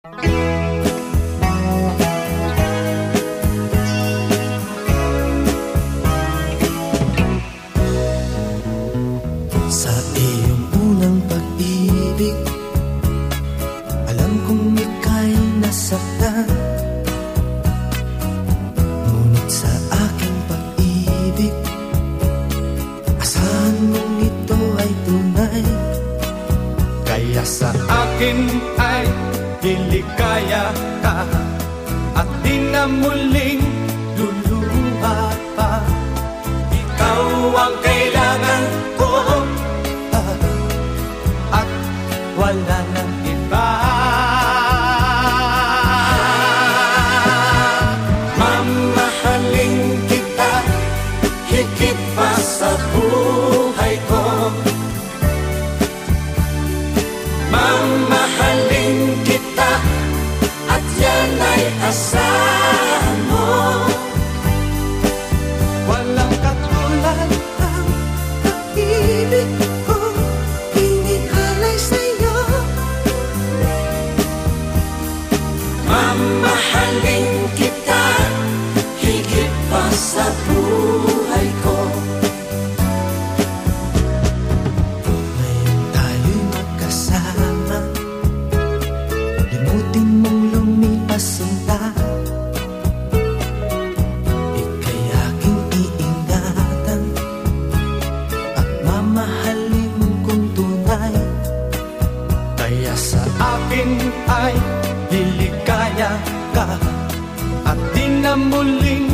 Sa iyong unang pag-ibig Alam kong ika'y nasaktan. Ngunit sa aking pag-ibig diligaya ka. At di na muling luluha pa. Ikaw ang kailangan ko. At wala nang iba. Mamahalin kita Higit pa sa buhay ko. Mamahalin asahan mo Walang katulad Ang pag-ibig ko. Inialay sa'yo. Mamahalin kita Higit pa sa buhay akin ay liligaya ka. At di na muling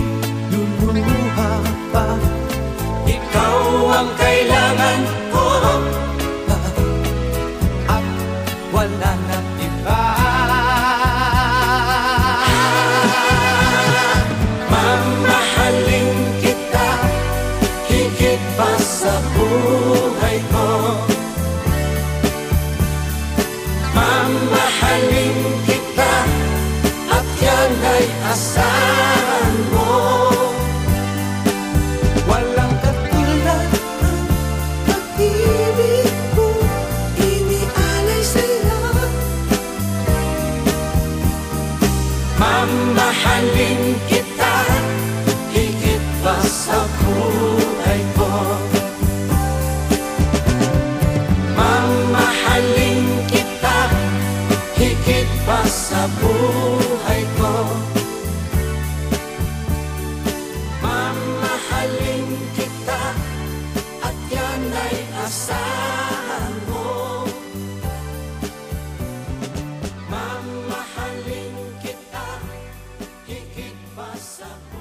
sa buhay ko. Mamahalin kita At yan ay asahan mo. Mamahalin kita Higit pa sa buhay